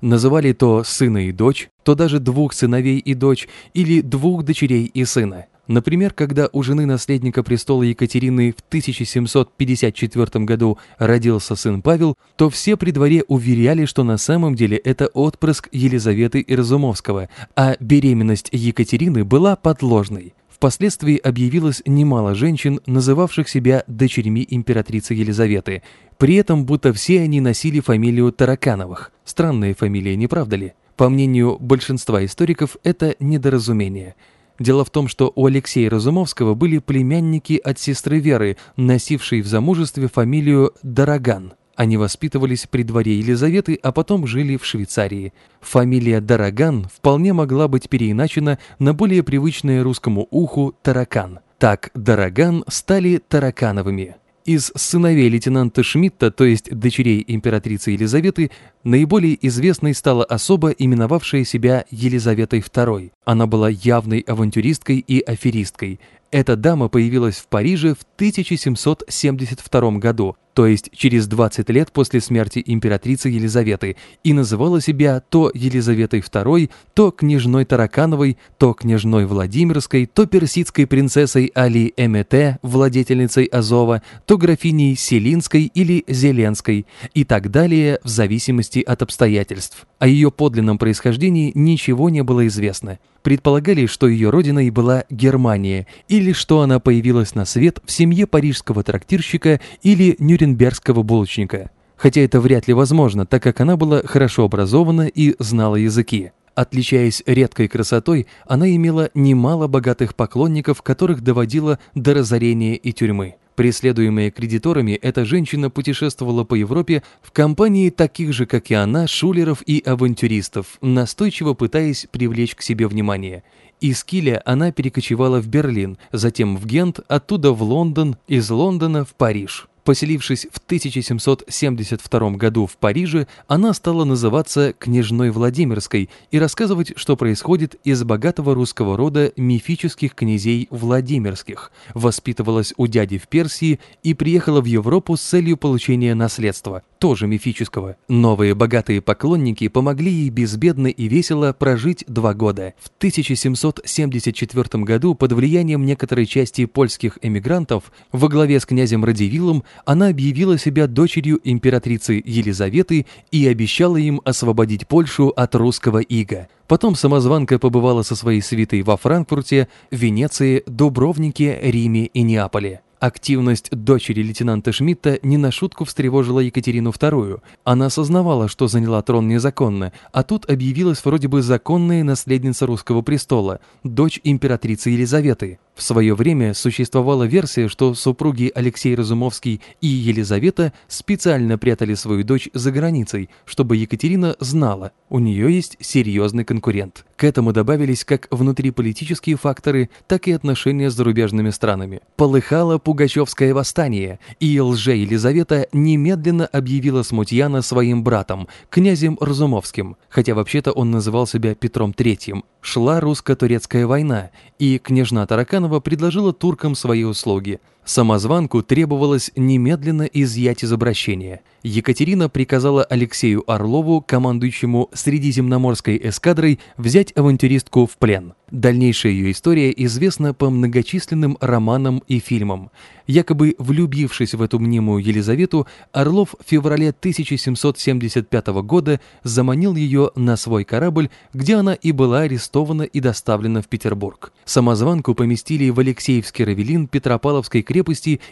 Называли то сына и дочь, то даже двух сыновей и дочь, или двух дочерей и сына. Например, когда у жены наследника престола Екатерины в 1754 году родился сын Павел, то все при дворе уверяли, что на самом деле это отпрыск Елизаветы Ирзумовского, а беременность Екатерины была подложной. Впоследствии объявилось немало женщин, называвших себя дочерьми императрицы Елизаветы, при этом будто все они носили фамилию Таракановых. Странная фамилия, не правда ли? По мнению большинства историков, это недоразумение – Дело в том, что у Алексея Разумовского были племянники от сестры Веры, носившей в замужестве фамилию Дороган. Они воспитывались при дворе Елизаветы, а потом жили в Швейцарии. Фамилия Дороган вполне могла быть переиначена на более привычное русскому уху Таракан. Так Дороган стали Таракановыми. Из сыновей лейтенанта Шмидта, то есть дочерей императрицы Елизаветы, наиболее известной стала особа, именовавшая себя Елизаветой II. Она была явной авантюристкой и аферисткой. Эта дама появилась в Париже в 1772 году, то есть через 20 лет после смерти императрицы Елизаветы, и называла себя то Елизаветой II, то княжной Таракановой, то княжной Владимирской, то персидской принцессой Али Эмете, владетельницей Азова, то графиней Селинской или Зеленской, и так далее в зависимости от обстоятельств. О ее подлинном происхождении ничего не было известно. Предполагали, что ее родиной была Германия, или что она появилась на свет в семье парижского трактирщика или нюрнбергского булочника. Хотя это вряд ли возможно, так как она была хорошо образована и знала языки. Отличаясь редкой красотой, она имела немало богатых поклонников, которых доводила до разорения и тюрьмы. Преследуемая кредиторами, эта женщина путешествовала по Европе в компании таких же, как и она, шулеров и авантюристов, настойчиво пытаясь привлечь к себе внимание. Из Киля она перекочевала в Берлин, затем в Гент, оттуда в Лондон, из Лондона в Париж. Поселившись в 1772 году в Париже, она стала называться княжной Владимирской и рассказывать, что происходит из богатого русского рода мифических князей Владимирских, воспитывалась у дяди в Персии и приехала в Европу с целью получения наследства, тоже мифического. Новые богатые поклонники помогли ей безбедно и весело прожить два года. В 1774 году под влиянием некоторой части польских эмигрантов во главе с князем Радивилом она объявила себя дочерью императрицы Елизаветы и обещала им освободить Польшу от русского ига. Потом самозванка побывала со своей свитой во Франкфурте, Венеции, Дубровнике, Риме и Неаполе. Активность дочери лейтенанта Шмидта не на шутку встревожила Екатерину II. Она осознавала, что заняла трон незаконно, а тут объявилась вроде бы законная наследница русского престола, дочь императрицы Елизаветы. В свое время существовала версия, что супруги Алексей Разумовский и Елизавета специально прятали свою дочь за границей, чтобы Екатерина знала, у нее есть серьезный конкурент. К этому добавились как внутриполитические факторы, так и отношения с зарубежными странами. Полыхало Пугачевское восстание, и лже-Елизавета немедленно объявила Смутьяна своим братом, князем Разумовским, хотя вообще-то он называл себя Петром III. Шла русско-турецкая война, и княжна Тараканова предложила туркам свои услуги. Самозванку требовалось немедленно изъять из обращения. Екатерина приказала Алексею Орлову, командующему Средиземноморской эскадрой, взять авантюристку в плен. Дальнейшая ее история известна по многочисленным романам и фильмам. Якобы влюбившись в эту мнимую Елизавету, Орлов в феврале 1775 года заманил ее на свой корабль, где она и была арестована и доставлена в Петербург. Самозванку поместили в Алексеевский равелин Петропавловской крепости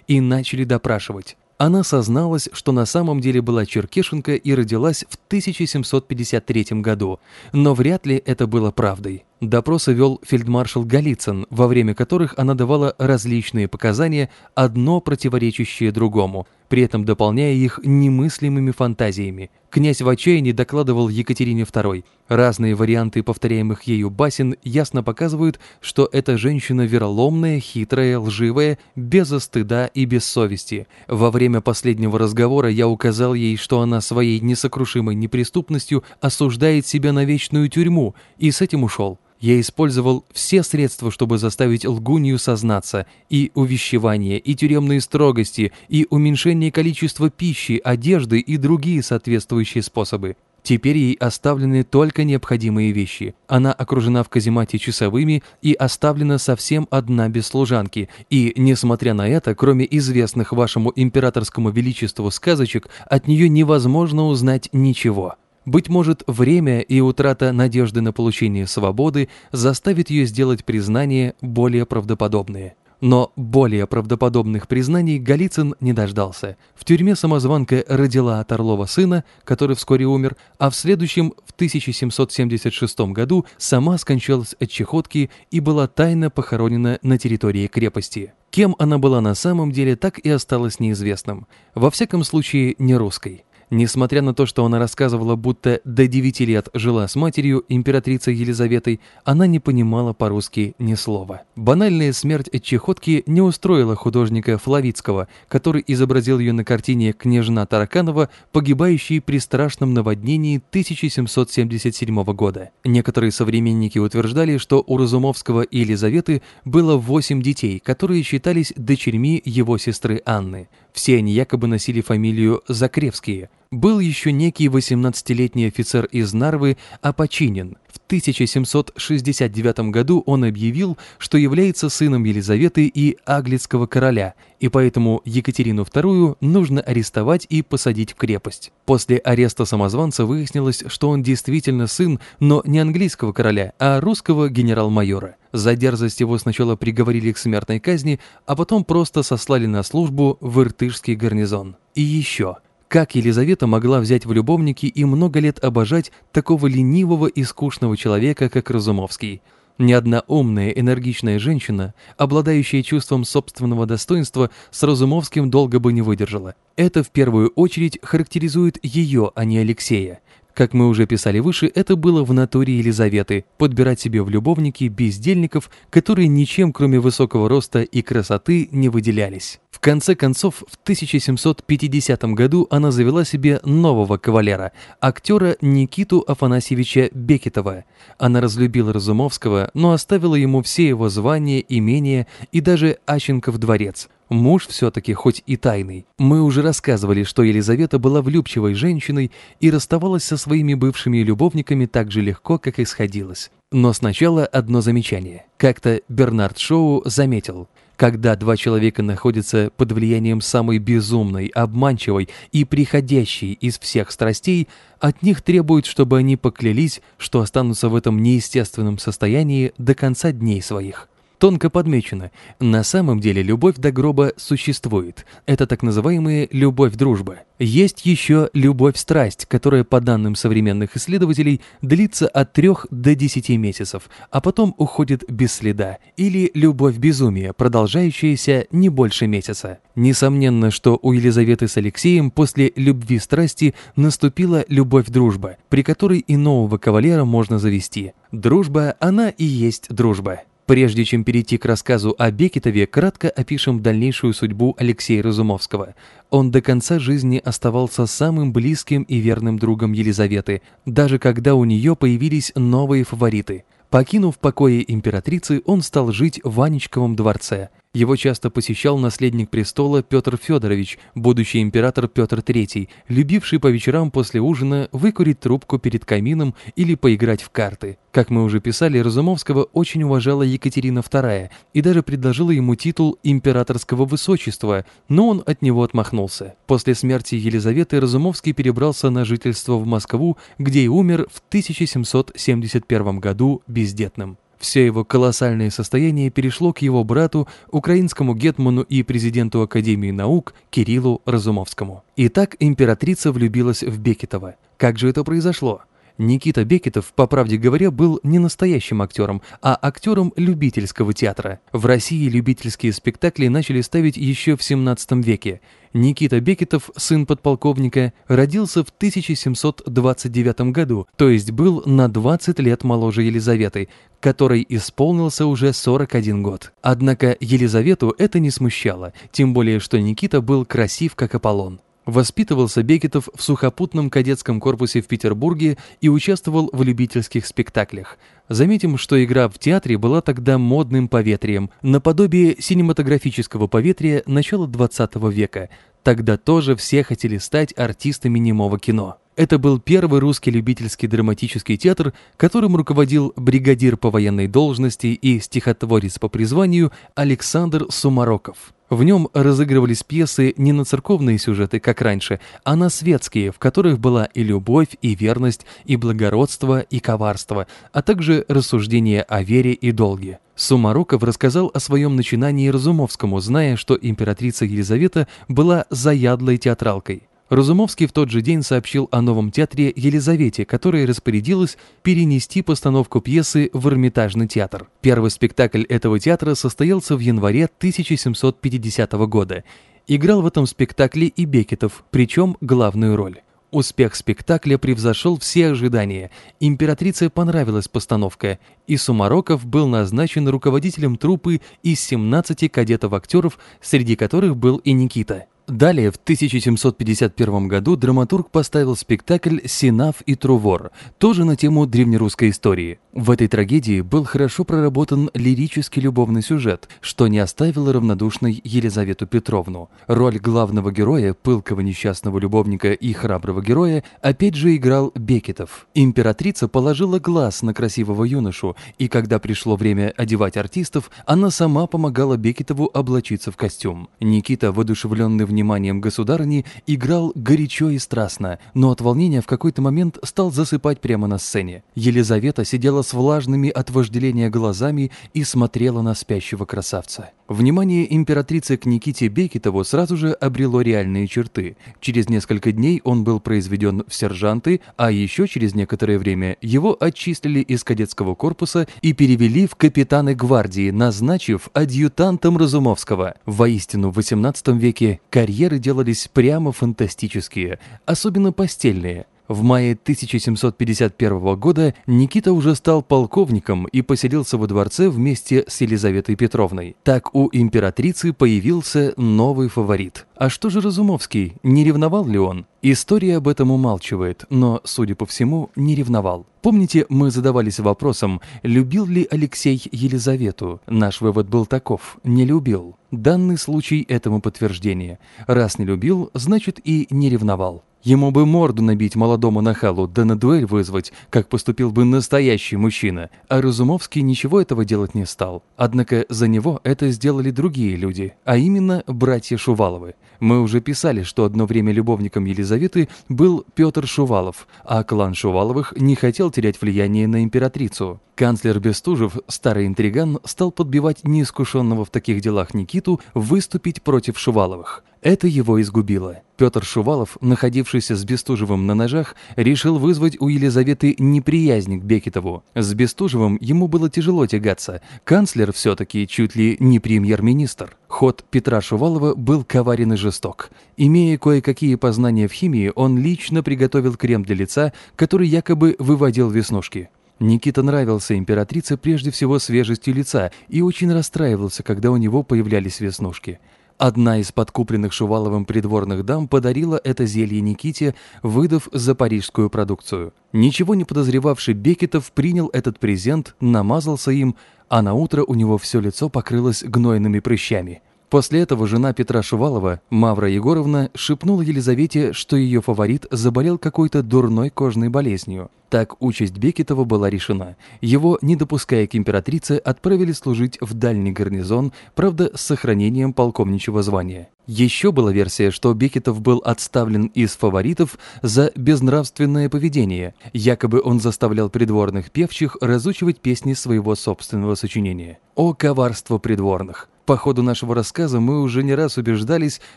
и начали допрашивать. Она созналась, что на самом деле была черкешенка и родилась в 1753 году, но вряд ли это было правдой. Допросы вел фельдмаршал Голицын, во время которых она давала различные показания, одно противоречащее другому, при этом дополняя их немыслимыми фантазиями. Князь в отчаянии докладывал Екатерине II. Разные варианты повторяемых ею басен ясно показывают, что эта женщина вероломная, хитрая, лживая, без стыда и без совести. Во время последнего разговора я указал ей, что она своей несокрушимой неприступностью осуждает себя на вечную тюрьму, и с этим ушел. Я использовал все средства, чтобы заставить лгунью сознаться, и увещевание, и тюремные строгости, и уменьшение количества пищи, одежды и другие соответствующие способы. Теперь ей оставлены только необходимые вещи. Она окружена в каземате часовыми и оставлена совсем одна без служанки. И, несмотря на это, кроме известных вашему императорскому величеству сказочек, от нее невозможно узнать ничего. Быть может, время и утрата надежды на получение свободы заставит ее сделать признания более правдоподобные. Но более правдоподобных признаний Голицын не дождался. В тюрьме самозванка родила от Орлова сына, который вскоре умер, а в следующем, в 1776 году, сама скончалась от чехотки и была тайно похоронена на территории крепости. Кем она была на самом деле, так и осталось неизвестным. Во всяком случае, не русской. Несмотря на то, что она рассказывала, будто до 9 лет жила с матерью, императрицей Елизаветой, она не понимала по-русски ни слова. Банальная смерть от чехотки не устроила художника Флавицкого, который изобразил ее на картине «Княжна Тараканова», погибающей при страшном наводнении 1777 года. Некоторые современники утверждали, что у Разумовского и Елизаветы было 8 детей, которые считались дочерьми его сестры Анны. Все они якобы носили фамилию Закревские. Был еще некий 18-летний офицер из Нарвы Апочинин. В 1769 году он объявил, что является сыном Елизаветы и Аглицкого короля, и поэтому Екатерину II нужно арестовать и посадить в крепость. После ареста самозванца выяснилось, что он действительно сын, но не английского короля, а русского генерал-майора. За дерзость его сначала приговорили к смертной казни, а потом просто сослали на службу в Иртышский гарнизон. И еще – как Елизавета могла взять в любовники и много лет обожать такого ленивого и скучного человека, как Разумовский? Ни одна умная, энергичная женщина, обладающая чувством собственного достоинства, с Разумовским долго бы не выдержала. Это в первую очередь характеризует ее, а не Алексея. Как мы уже писали выше, это было в натуре Елизаветы – подбирать себе в любовники бездельников, которые ничем, кроме высокого роста и красоты, не выделялись. В конце концов, в 1750 году она завела себе нового кавалера, актера Никиту Афанасьевича Бекетова. Она разлюбила Разумовского, но оставила ему все его звания, имения и даже Аченков дворец – Муж все-таки хоть и тайный. Мы уже рассказывали, что Елизавета была влюбчивой женщиной и расставалась со своими бывшими любовниками так же легко, как и сходилась. Но сначала одно замечание. Как-то Бернард Шоу заметил, когда два человека находятся под влиянием самой безумной, обманчивой и приходящей из всех страстей, от них требуют, чтобы они поклялись, что останутся в этом неестественном состоянии до конца дней своих. Тонко подмечено, на самом деле любовь до гроба существует. Это так называемая любовь-дружба. Есть еще любовь-страсть, которая, по данным современных исследователей, длится от 3 до 10 месяцев, а потом уходит без следа. Или любовь-безумие, продолжающаяся не больше месяца. Несомненно, что у Елизаветы с Алексеем после любви-страсти наступила любовь-дружба, при которой и нового кавалера можно завести. Дружба, она и есть дружба. Прежде чем перейти к рассказу о Бекетове, кратко опишем дальнейшую судьбу Алексея Разумовского. Он до конца жизни оставался самым близким и верным другом Елизаветы, даже когда у нее появились новые фавориты. Покинув покои императрицы, он стал жить в Анечковом дворце – его часто посещал наследник престола Петр Федорович, будущий император Петр III, любивший по вечерам после ужина выкурить трубку перед камином или поиграть в карты. Как мы уже писали, Разумовского очень уважала Екатерина II и даже предложила ему титул императорского высочества, но он от него отмахнулся. После смерти Елизаветы Разумовский перебрался на жительство в Москву, где и умер в 1771 году бездетным. Все его колоссальное состояние перешло к его брату, украинскому гетману и президенту Академии наук Кириллу Разумовскому. Итак, императрица влюбилась в Бекетова. Как же это произошло? Никита Бекетов, по правде говоря, был не настоящим актером, а актером любительского театра. В России любительские спектакли начали ставить еще в 17 веке. Никита Бекетов, сын подполковника, родился в 1729 году, то есть был на 20 лет моложе Елизаветы, которой исполнился уже 41 год. Однако Елизавету это не смущало, тем более что Никита был красив как Аполлон. Воспитывался Бекетов в сухопутном кадетском корпусе в Петербурге и участвовал в любительских спектаклях. Заметим, что игра в театре была тогда модным поветрием, наподобие синематографического поветрия начала 20 века. Тогда тоже все хотели стать артистами немого кино. Это был первый русский любительский драматический театр, которым руководил бригадир по военной должности и стихотворец по призванию Александр Сумароков. В нем разыгрывались пьесы не на церковные сюжеты, как раньше, а на светские, в которых была и любовь, и верность, и благородство, и коварство, а также рассуждения о вере и долге. Сумароков рассказал о своем начинании Разумовскому, зная, что императрица Елизавета была заядлой театралкой. Разумовский в тот же день сообщил о новом театре Елизавете, которая распорядилась перенести постановку пьесы в Эрмитажный театр. Первый спектакль этого театра состоялся в январе 1750 года. Играл в этом спектакле и Бекетов, причем главную роль. Успех спектакля превзошел все ожидания. Императрице понравилась постановка, и Сумароков был назначен руководителем труппы из 17 кадетов-актеров, среди которых был и Никита. Далее, в 1751 году драматург поставил спектакль «Синав и Трувор», тоже на тему древнерусской истории. В этой трагедии был хорошо проработан лирический любовный сюжет, что не оставило равнодушной Елизавету Петровну. Роль главного героя, пылкого несчастного любовника и храброго героя, опять же играл Бекетов. Императрица положила глаз на красивого юношу, и когда пришло время одевать артистов, она сама помогала Бекетову облачиться в костюм. Никита, воодушевленный в вниманием государыни, играл горячо и страстно, но от волнения в какой-то момент стал засыпать прямо на сцене. Елизавета сидела с влажными от вожделения глазами и смотрела на спящего красавца. Внимание императрицы к Никите Бекетову сразу же обрело реальные черты. Через несколько дней он был произведен в сержанты, а еще через некоторое время его отчислили из кадетского корпуса и перевели в капитаны гвардии, назначив адъютантом Разумовского. Воистину, в XVIII веке карьеры делались прямо фантастические, особенно постельные. В мае 1751 года Никита уже стал полковником и поселился во дворце вместе с Елизаветой Петровной. Так у императрицы появился новый фаворит. А что же Разумовский? Не ревновал ли он? История об этом умалчивает, но, судя по всему, не ревновал. Помните, мы задавались вопросом, любил ли Алексей Елизавету? Наш вывод был таков – не любил. Данный случай этому подтверждение. Раз не любил, значит и не ревновал. Ему бы морду набить молодому нахалу, да на дуэль вызвать, как поступил бы настоящий мужчина. А Разумовский ничего этого делать не стал. Однако за него это сделали другие люди, а именно братья Шуваловы. Мы уже писали, что одно время любовником Елизаветы был Петр Шувалов, а клан Шуваловых не хотел терять влияние на императрицу. Канцлер Бестужев, старый интриган, стал подбивать неискушенного в таких делах Никиту выступить против Шуваловых. Это его изгубило. Петр Шувалов, находившийся с Бестужевым на ножах, решил вызвать у Елизаветы неприязнь к Бекетову. С Бестужевым ему было тяжело тягаться. Канцлер все-таки чуть ли не премьер-министр. Ход Петра Шувалова был коварен и жесток. Имея кое-какие познания в химии, он лично приготовил крем для лица, который якобы выводил веснушки. Никита нравился императрице прежде всего свежестью лица и очень расстраивался, когда у него появлялись веснушки. Одна из подкупленных Шуваловым придворных дам подарила это зелье Никите, выдав за парижскую продукцию. Ничего не подозревавший Бекетов принял этот презент, намазался им, а на утро у него все лицо покрылось гнойными прыщами. После этого жена Петра Шувалова, Мавра Егоровна, шепнула Елизавете, что ее фаворит заболел какой-то дурной кожной болезнью. Так участь Бекетова была решена. Его, не допуская к императрице, отправили служить в дальний гарнизон, правда, с сохранением полковничьего звания. Еще была версия, что Бекетов был отставлен из фаворитов за безнравственное поведение. Якобы он заставлял придворных певчих разучивать песни своего собственного сочинения. О коварство придворных! По ходу нашего рассказа мы уже не раз убеждались,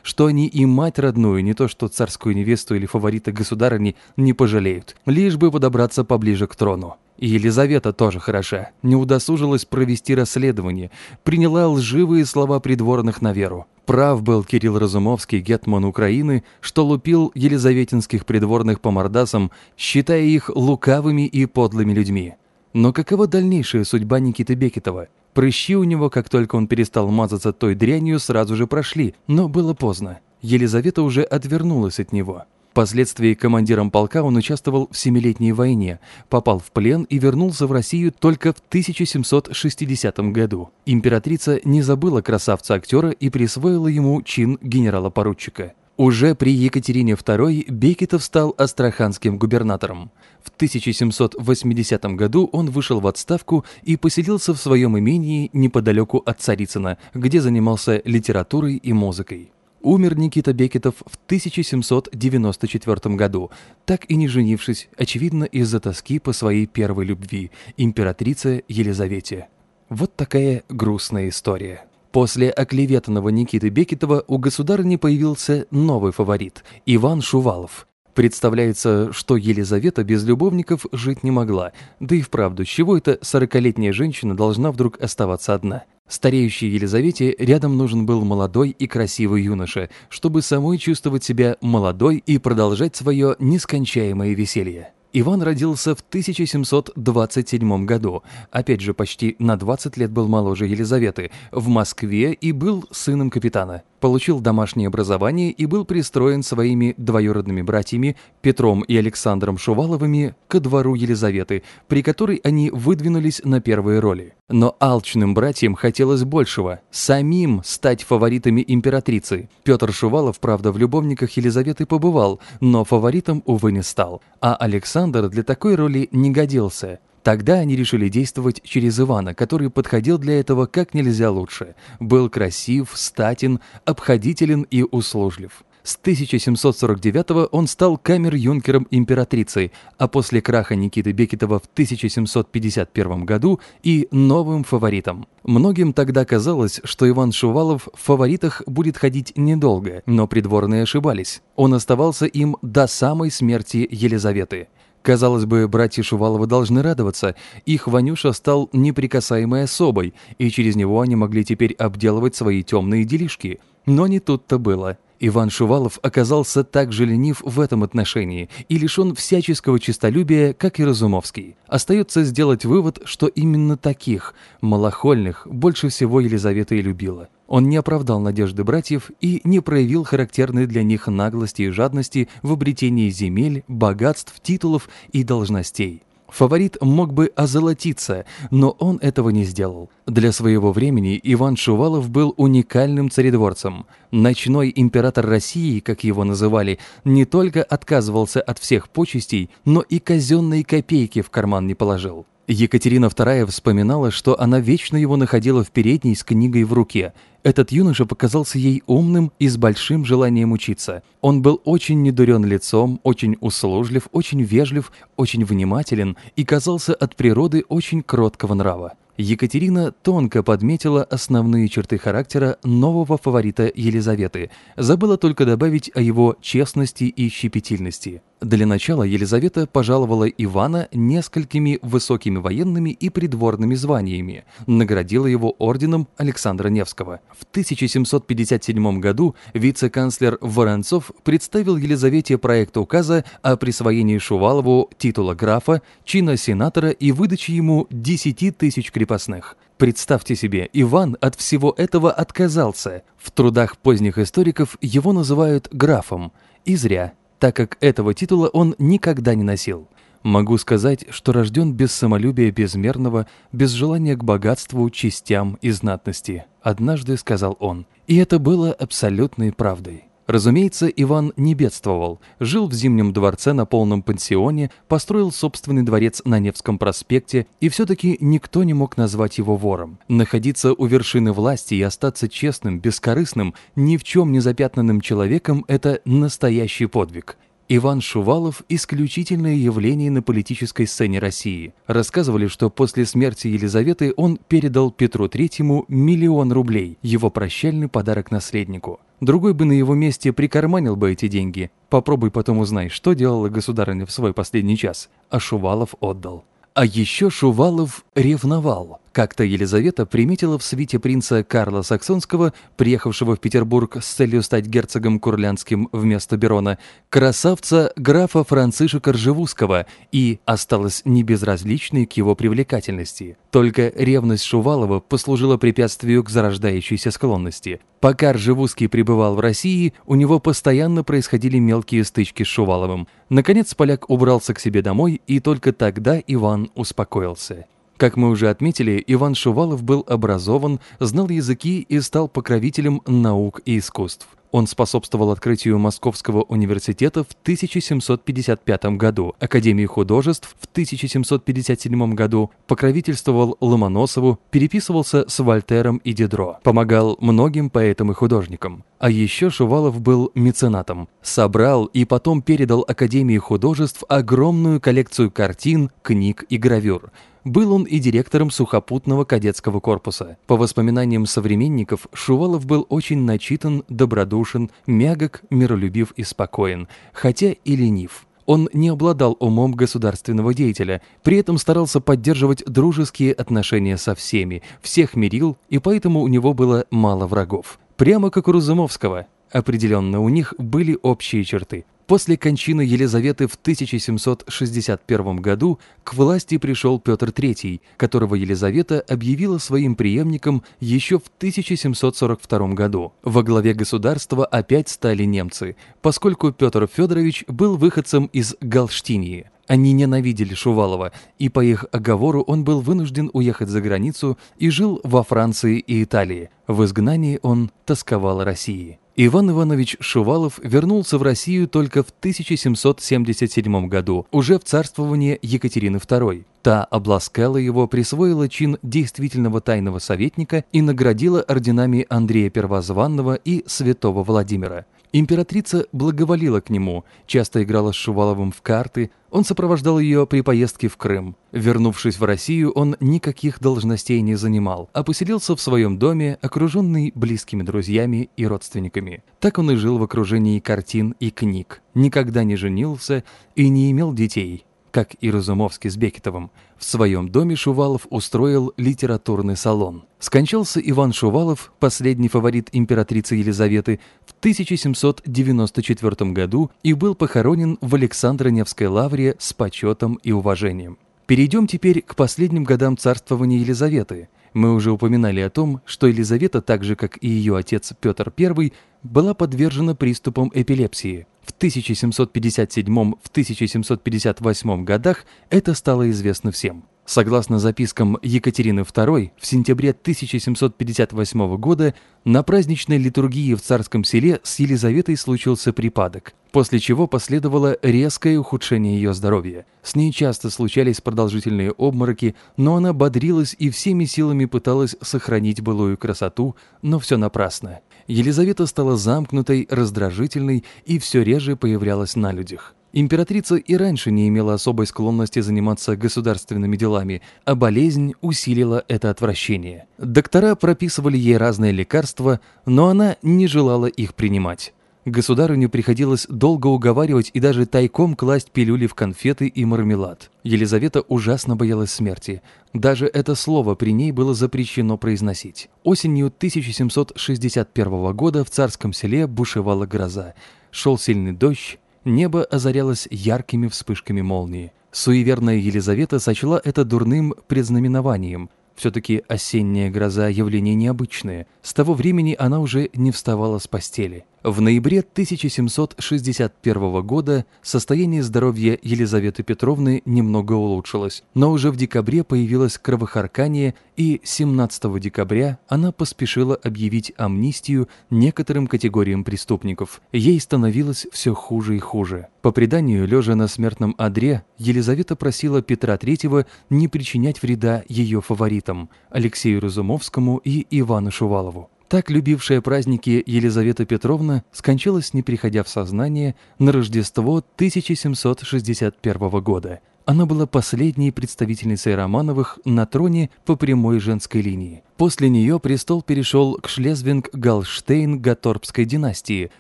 что они и мать родную, не то что царскую невесту или фаворита государыни, не пожалеют, лишь бы подобраться поближе к трону. И Елизавета тоже хороша, не удосужилась провести расследование, приняла лживые слова придворных на веру. Прав был Кирилл Разумовский, гетман Украины, что лупил елизаветинских придворных по мордасам, считая их лукавыми и подлыми людьми. Но какова дальнейшая судьба Никиты Бекетова? Прыщи у него, как только он перестал мазаться той дрянью, сразу же прошли, но было поздно. Елизавета уже отвернулась от него. Впоследствии командиром полка он участвовал в Семилетней войне, попал в плен и вернулся в Россию только в 1760 году. Императрица не забыла красавца-актера и присвоила ему чин генерала-поручика. Уже при Екатерине II Бекетов стал астраханским губернатором. В 1780 году он вышел в отставку и поселился в своем имении неподалеку от Царицына, где занимался литературой и музыкой. Умер Никита Бекетов в 1794 году, так и не женившись, очевидно, из-за тоски по своей первой любви, императрице Елизавете. Вот такая грустная история. После оклеветанного Никиты Бекетова у государыни появился новый фаворит – Иван Шувалов. Представляется, что Елизавета без любовников жить не могла, да и вправду, чего эта сорокалетняя женщина должна вдруг оставаться одна? Стареющей Елизавете рядом нужен был молодой и красивый юноша, чтобы самой чувствовать себя молодой и продолжать свое нескончаемое веселье. Иван родился в 1727 году, опять же почти на 20 лет был моложе Елизаветы, в Москве и был сыном капитана получил домашнее образование и был пристроен своими двоюродными братьями Петром и Александром Шуваловыми ко двору Елизаветы, при которой они выдвинулись на первые роли. Но алчным братьям хотелось большего – самим стать фаворитами императрицы. Петр Шувалов, правда, в любовниках Елизаветы побывал, но фаворитом, увы, не стал. А Александр для такой роли не годился – Тогда они решили действовать через Ивана, который подходил для этого как нельзя лучше. Был красив, статен, обходителен и услужлив. С 1749 он стал камер-юнкером императрицы, а после краха Никиты Бекетова в 1751 году и новым фаворитом. Многим тогда казалось, что Иван Шувалов в фаворитах будет ходить недолго, но придворные ошибались. Он оставался им до самой смерти Елизаветы. Казалось бы, братья Шуваловы должны радоваться. Их Ванюша стал неприкасаемой особой, и через него они могли теперь обделывать свои темные делишки. Но не тут-то было. Иван Шувалов оказался так же ленив в этом отношении и лишен всяческого честолюбия, как и Разумовский. Остается сделать вывод, что именно таких, малохольных, больше всего Елизавета и любила. Он не оправдал надежды братьев и не проявил характерной для них наглости и жадности в обретении земель, богатств, титулов и должностей. Фаворит мог бы озолотиться, но он этого не сделал. Для своего времени Иван Шувалов был уникальным царедворцем. Ночной император России, как его называли, не только отказывался от всех почестей, но и казенной копейки в карман не положил. Екатерина II вспоминала, что она вечно его находила в передней с книгой в руке. Этот юноша показался ей умным и с большим желанием учиться. Он был очень недурен лицом, очень услужлив, очень вежлив, очень внимателен и казался от природы очень кроткого нрава. Екатерина тонко подметила основные черты характера нового фаворита Елизаветы, забыла только добавить о его честности и щепетильности. Для начала Елизавета пожаловала Ивана несколькими высокими военными и придворными званиями, наградила его орденом Александра Невского. В 1757 году вице-канцлер Воронцов представил Елизавете проект указа о присвоении Шувалову титула графа, чина сенатора и выдаче ему 10 тысяч крепостных. Представьте себе, Иван от всего этого отказался. В трудах поздних историков его называют графом. И зря так как этого титула он никогда не носил. Могу сказать, что рожден без самолюбия безмерного, без желания к богатству, честям и знатности, однажды сказал он. И это было абсолютной правдой. Разумеется, Иван не бедствовал, жил в Зимнем дворце на полном пансионе, построил собственный дворец на Невском проспекте, и все-таки никто не мог назвать его вором. Находиться у вершины власти и остаться честным, бескорыстным, ни в чем не запятнанным человеком – это настоящий подвиг. Иван Шувалов – исключительное явление на политической сцене России. Рассказывали, что после смерти Елизаветы он передал Петру Третьему миллион рублей, его прощальный подарок наследнику. Другой бы на его месте прикарманил бы эти деньги. Попробуй потом узнай, что делала государыня в свой последний час. А Шувалов отдал. А еще Шувалов ревновал. Как-то Елизавета приметила в свите принца Карла Саксонского, приехавшего в Петербург с целью стать герцогом Курлянским вместо Берона, красавца графа Францишека Ржевузского и осталась небезразличной к его привлекательности. Только ревность Шувалова послужила препятствию к зарождающейся склонности. Пока Ржевузский пребывал в России, у него постоянно происходили мелкие стычки с Шуваловым. Наконец поляк убрался к себе домой, и только тогда Иван успокоился. Как мы уже отметили, Иван Шувалов был образован, знал языки и стал покровителем наук и искусств. Он способствовал открытию Московского университета в 1755 году, Академии художеств в 1757 году, покровительствовал Ломоносову, переписывался с Вольтером и Дидро, помогал многим поэтам и художникам. А еще Шувалов был меценатом. Собрал и потом передал Академии художеств огромную коллекцию картин, книг и гравюр – был он и директором сухопутного кадетского корпуса. По воспоминаниям современников, Шувалов был очень начитан, добродушен, мягок, миролюбив и спокоен, хотя и ленив. Он не обладал умом государственного деятеля, при этом старался поддерживать дружеские отношения со всеми, всех мирил, и поэтому у него было мало врагов. Прямо как у Разумовского. Определенно у них были общие черты. После кончины Елизаветы в 1761 году к власти пришел Петр III, которого Елизавета объявила своим преемником еще в 1742 году. Во главе государства опять стали немцы, поскольку Петр Федорович был выходцем из Галштинии. Они ненавидели Шувалова, и по их оговору он был вынужден уехать за границу и жил во Франции и Италии. В изгнании он тосковал о России. Иван Иванович Шувалов вернулся в Россию только в 1777 году, уже в царствование Екатерины II. Та обласкала его, присвоила чин действительного тайного советника и наградила орденами Андрея Первозванного и Святого Владимира. Императрица благоволила к нему, часто играла с Шуваловым в карты, он сопровождал ее при поездке в Крым. Вернувшись в Россию, он никаких должностей не занимал, а поселился в своем доме, окруженный близкими друзьями и родственниками. Так он и жил в окружении картин и книг, никогда не женился и не имел детей, как и Разумовский с Бекетовым, в своем доме Шувалов устроил литературный салон. Скончался Иван Шувалов, последний фаворит императрицы Елизаветы, в 1794 году и был похоронен в Александро-Невской лавре с почетом и уважением. Перейдем теперь к последним годам царствования Елизаветы. Мы уже упоминали о том, что Елизавета, так же как и ее отец Петр I, была подвержена приступам эпилепсии. В 1757-1758 годах это стало известно всем. Согласно запискам Екатерины II, в сентябре 1758 года на праздничной литургии в царском селе с Елизаветой случился припадок, после чего последовало резкое ухудшение ее здоровья. С ней часто случались продолжительные обмороки, но она бодрилась и всеми силами пыталась сохранить былую красоту, но все напрасно. Елизавета стала замкнутой, раздражительной и все реже появлялась на людях. Императрица и раньше не имела особой склонности заниматься государственными делами, а болезнь усилила это отвращение. Доктора прописывали ей разные лекарства, но она не желала их принимать. Государыню приходилось долго уговаривать и даже тайком класть пилюли в конфеты и мармелад. Елизавета ужасно боялась смерти. Даже это слово при ней было запрещено произносить. Осенью 1761 года в царском селе бушевала гроза. Шел сильный дождь, небо озарялось яркими вспышками молнии. Суеверная Елизавета сочла это дурным предзнаменованием – все-таки осенняя гроза – явление необычное. С того времени она уже не вставала с постели. В ноябре 1761 года состояние здоровья Елизаветы Петровны немного улучшилось, но уже в декабре появилось кровохаркание, и 17 декабря она поспешила объявить амнистию некоторым категориям преступников. Ей становилось все хуже и хуже. По преданию, лежа на смертном одре, Елизавета просила Петра III не причинять вреда ее фаворитам – Алексею Разумовскому и Ивану Шувалову. Так любившая праздники Елизавета Петровна скончалась, не приходя в сознание, на Рождество 1761 года. Она была последней представительницей Романовых на троне по прямой женской линии. После нее престол перешел к Шлезвинг-Галштейн-Гаторбской династии,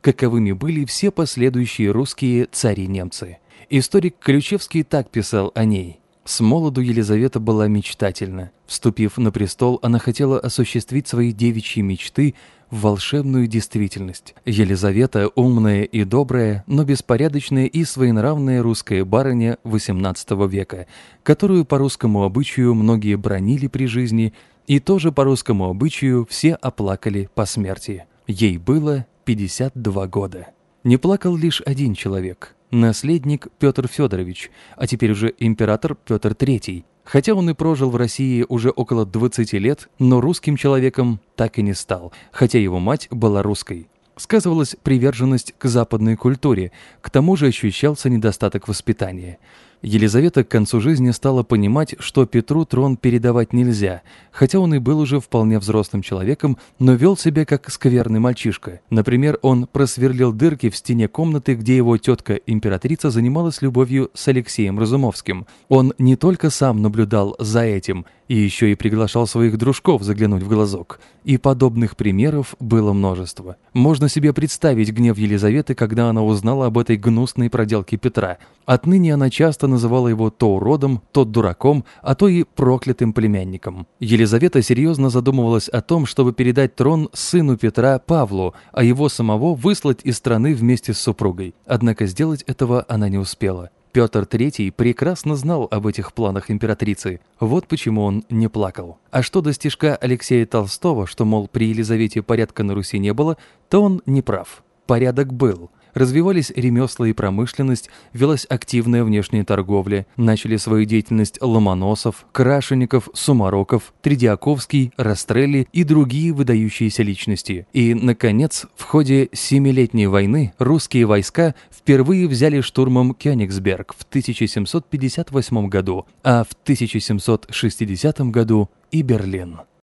каковыми были все последующие русские цари-немцы. Историк Ключевский так писал о ней – с молоду Елизавета была мечтательна. Вступив на престол, она хотела осуществить свои девичьи мечты в волшебную действительность. Елизавета – умная и добрая, но беспорядочная и своенравная русская барыня XVIII века, которую по русскому обычаю многие бронили при жизни, и тоже по русскому обычаю все оплакали по смерти. Ей было 52 года. Не плакал лишь один человек – наследник Петр Федорович, а теперь уже император Петр III. Хотя он и прожил в России уже около 20 лет, но русским человеком так и не стал, хотя его мать была русской. сказывалась приверженность к западной культуре, к тому же ощущался недостаток воспитания. Елизавета к концу жизни стала понимать, что Петру трон передавать нельзя, хотя он и был уже вполне взрослым человеком, но вел себя как скверный мальчишка. Например, он просверлил дырки в стене комнаты, где его тетка-императрица занималась любовью с Алексеем Разумовским. Он не только сам наблюдал за этим, и еще и приглашал своих дружков заглянуть в глазок. И подобных примеров было множество. Можно себе представить гнев Елизаветы, когда она узнала об этой гнусной проделке Петра. Отныне она часто называла его то уродом, то дураком, а то и проклятым племянником. Елизавета серьезно задумывалась о том, чтобы передать трон сыну Петра Павлу, а его самого выслать из страны вместе с супругой. Однако сделать этого она не успела. Петр III прекрасно знал об этих планах императрицы, вот почему он не плакал. А что до стишка Алексея Толстого, что, мол, при Елизавете порядка на Руси не было, то он не прав. Порядок был – развивались ремесла и промышленность, велась активная внешняя торговля, начали свою деятельность Ломоносов, Крашеников, Сумароков, Тридиаковский, Растрелли и другие выдающиеся личности. И, наконец, в ходе Семилетней войны русские войска впервые взяли штурмом Кёнигсберг в 1758 году, а в 1760 году и Берлин.